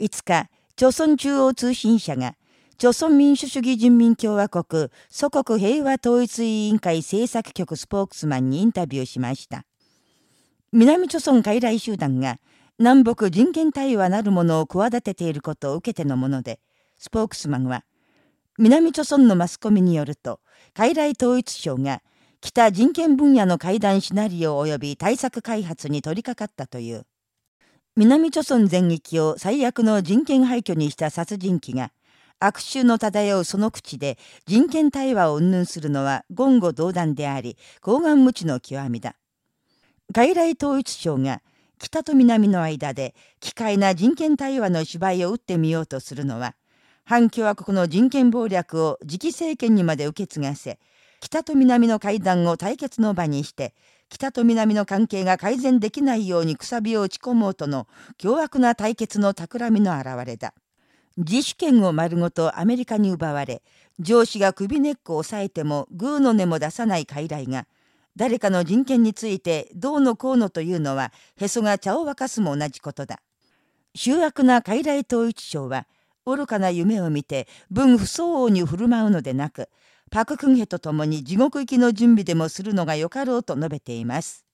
5日、朝鮮中央通信社が、朝鮮民主主義人民共和国祖国平和統一委員会政策局スポークスマンにインタビューしました。南朝鮮傀儡集団が南北人権対話なるものを企てていることを受けてのもので、スポークスマンは、南朝鮮のマスコミによると、傀儡統一省が北人権分野の会談シナリオ及び対策開発に取り掛かったという。南朝鮮全域を最悪の人権廃墟にした殺人鬼が、悪臭の漂うその口で人権対話を云々するのは言語道断であり、高顔無知の極みだ。外来統一省が北と南の間で機械な人権対話の芝居を打ってみようとするのは、反共和国の人権暴略を次期政権にまで受け継がせ、北と南の会談を対決の場にして、北と南の関係が改善できないようにくさびを打ち込もうとの凶悪な対決の企みの表れだ。自主権を丸ごとアメリカに奪われ、上司が首根っこを押さえてもグーの音も出さない傀儡が、誰かの人権についてどうのこうのというのは、へそが茶を沸かすも同じことだ。醜悪な傀儡統一省は、愚かな夢を見て、文不相応に振る舞うのでなく、パククンヘと共に地獄行きの準備でもするのがよかろうと述べています。